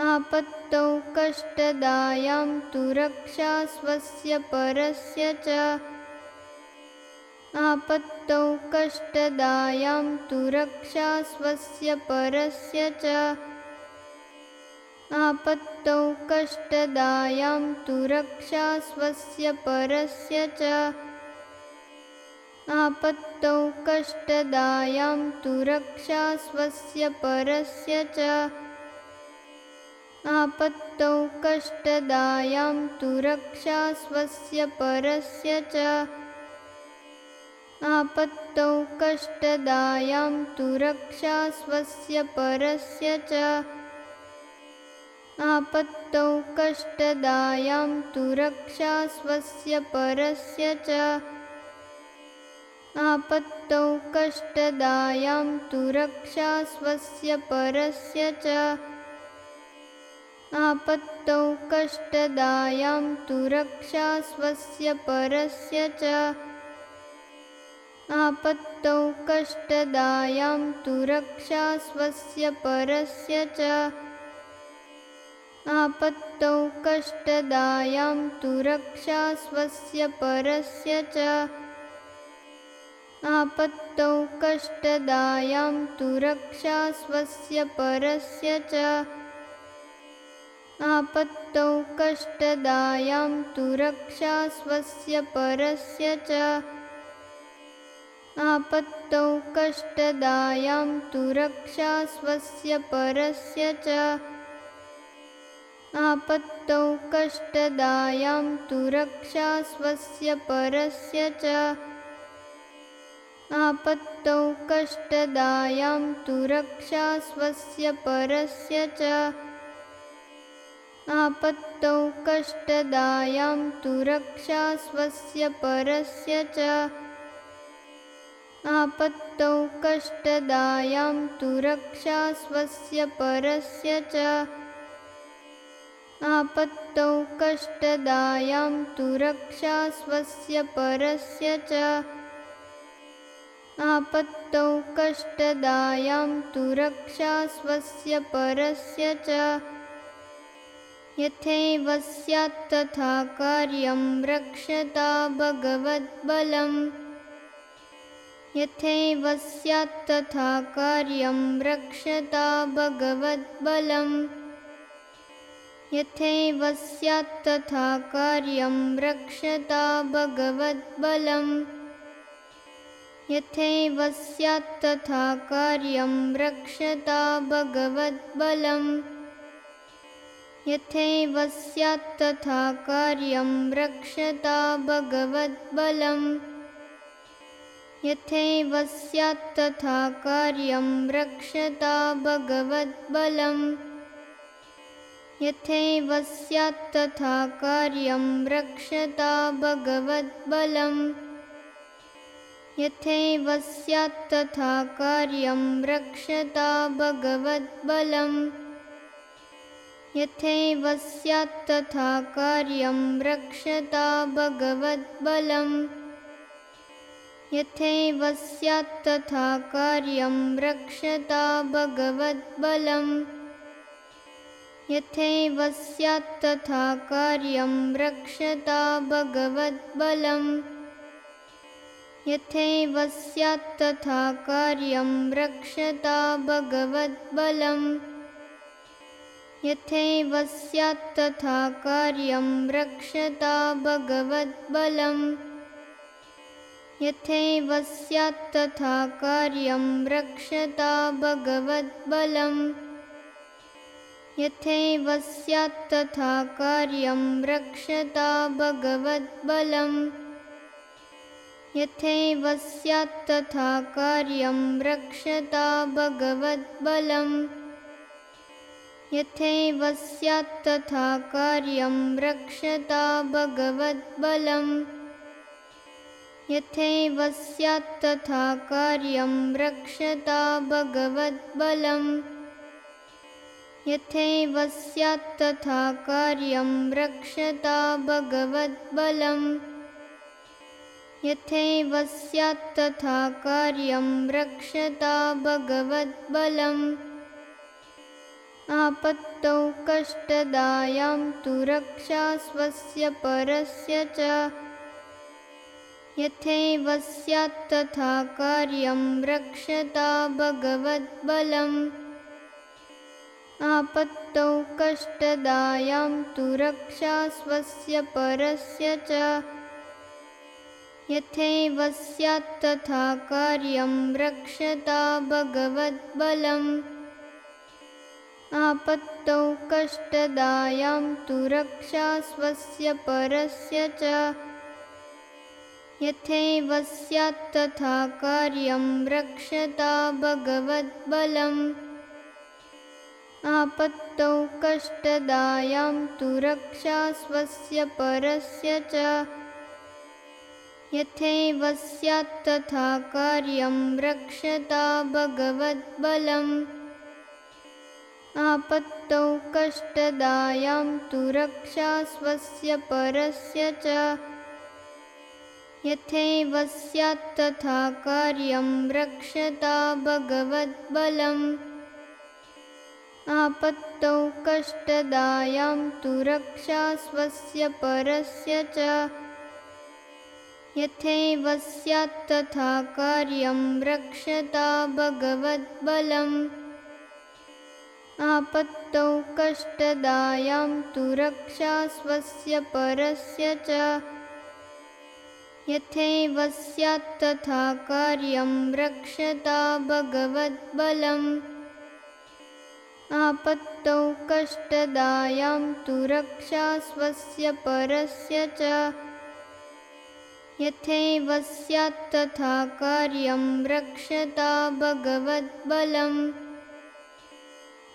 आपत्तौ कष्टदायां तु रक्षा स्वस्य परस्य च। आपत्तौ कष्टदायां तु रक्षा स्वस्य परस्य च। आपत्तौ कष्टदायां तु रक्षा स्वस्य परस्य च। आपत्तौ कष्टदायां तु रक्षा स्वस्य परस्य च आपत्तौ कष्टदायां तु रक्षा स्वस्य परस्य च। आपत्तौ कष्टदायां तु रक्षा स्वस्य परस्य च। आपत्तौ कष्टदायां तु रक्षा स्वस्य परस्य च। आपत्तौ कष्टदायां तु रक्षा स्वस्य परस्य च आपत्तौ कष्टदायां तु रक्षा स्वस्य परस्य च। आपत्तौ कष्टदायां तु रक्षा स्वस्य परस्य च। आपत्तौ कष्टदायां तु रक्षा स्वस्य परस्य च। आपत्तौ कष्टदायां तु रक्षा स्वस्य परस्य च आपत्तौ कष्टदायां तु रक्षा स्वस्य परस्य च। आपत्तौ कष्टदायां तु रक्षा स्वस्य परस्य च। आपत्तौ कष्टदायां तु रक्षा स्वस्य परस्य च। आपत्तौ कष्टदायां तु रक्षा स्वस्य परस्य च आपत्तौ कष्टदायां तु रक्षा स्वस्य परस्य च। आपत्तौ कष्टदायां तु रक्षा स्वस्य परस्य च। आपत्तौ कष्टदायां तु रक्षा स्वस्य परस्य च। आपत्तौ कष्टदायां तु रक्षा स्वस्य परस्य च यथैव तथा कार्यं रक्षता भगवद्बलम्। यथैव स्यात् तथा कार्यं रक्षता भगवद्बलम्। यथैव स्यात् तथा कार्यं रक्षता भगवद्बलम्। यथैव स्यात् तथा कार्यं रक्षता भगवद्बलम् यथैव तथा कार्यं रक्षता भगवद्बलम्। यथैव तथा कार्यं रक्षता भगवद्बलम्। यथैव तथा कार्यं रक्षता यथैव स्यात् तथा कार्यं रक्षता भगवद्बलम् यथैव स्यात् तथा कार्यं रक्षता भगवद्बलम्। यथैव स्यात् तथा कार्यं रक्षता भगवद्बलम्। यथैव स्यात् तथा कार्यं रक्षता भगवद्बलम्। यथैव स्यात् तथा कार्यं रक्षता भगवद्बलम् यथैव स्यात् तथा कार्यं रक्षता भगवद्बलम्। यथैव स्यात् तथा कार्यं रक्षता भगवद्बलम्। यथैव स्यात् तथा कार्यं रक्षता भगवद्बलम्। यथैव स्यात् तथा कार्यं रक्षता भगवद्बलम् यथैव स्यात् तथा कार्यं रक्षता भगवद्बलम्। यथैव स्यात् तथा कार्यं रक्षता भगवद्बलम्। यथैव स्यात् तथा कार्यं रक्षता भगवद्बलम्। यथैव स्यात् तथा कार्यं रक्षता भगवद्बलम् आपत्तौ कष्टदायां तु रक्षा स्वस्य परस्य च। यथैव स्यात् तथा कार्यं रक्षता भगवद्बलम्। आपत्तौ कष्टदायां तु रक्षा स्वस्य परस्य च। यथैव स्यात् तथा कार्यं रक्षता भगवद्बलम् आपत्तौ कष्टदायां तु रक्षा स्वस्य परस्य च। यथैव स्यात् तथा कार्यं रक्षता भगवद्बलम्। आपत्तौ कष्टदायां तु रक्षा स्वस्य परस्य च। यथैव स्यात् तथा कार्यं रक्षता भगवद्बलम् आपत्तौ कष्टदायां तु रक्षा स्वस्य परस्य च। यथैव स्यात् तथा कार्यं रक्षता भगवद्बलम्। आपत्तौ कष्टदायां तु रक्षा स्वस्य परस्य च। यथैव स्यात् तथा कार्यं रक्षता भगवद्बलम् आपत्तौ कष्टदायां तु रक्षा स्वस्य परस्य च। यथैव स्यात् तथा कार्यं रक्षता भगवद्बलम्। आपत्तौ कष्टदायां तु रक्षा स्वस्य परस्य च। यथैव स्यात् तथा कार्यं रक्षता भगवद्बलम्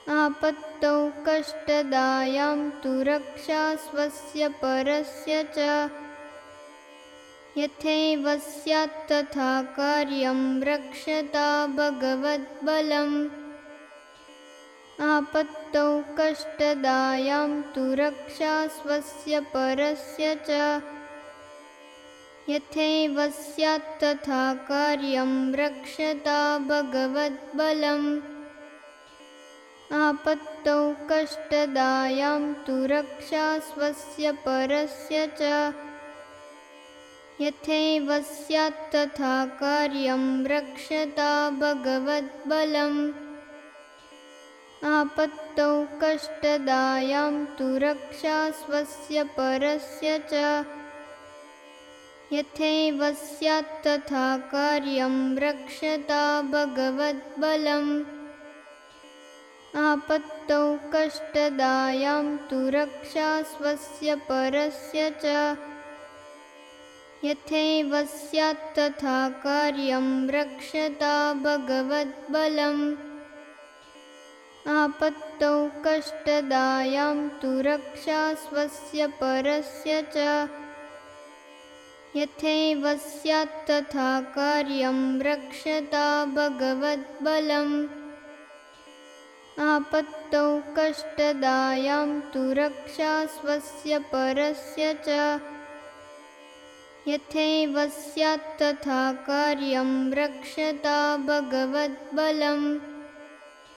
आपत्तौ कष्टदायां तु रक्षा स्वस्य परस्य च। यथैव स्यात् तथा कार्यं रक्षता भगवद्बलम्। आपत्तौ कष्टदायां तु रक्षा स्वस्य परस्य यथैव स्यात् तथा कार्यं रक्षता भगवद्बलम् आपत्तौ कष्टदायां तु रक्षा स्वस्य परस्य च। यथैव स्यात् तथा कार्यं रक्षता भगवद्बलम्। आपत्तौ कष्टदायां तु रक्षा स्वस्य परस्य च। यथैव स्यात् तथा कार्यं रक्षता भगवद्बलम् आपत्तौ कष्टदायां तु रक्षा स्वस्य परस्य च। यथैव स्यात् तथा कार्यं रक्षता भगवद्बलम्। आपत्तौ कष्टदायां तु रक्षा स्वस्य परस्य च। यथैव स्यात् तथा कार्यं रक्षता भगवद्बलम् आपत्तौ कष्टदायां तु रक्षा स्वस्य परस्य च। यथैव स्यात् तथा कार्यं रक्षता भगवद्बलम्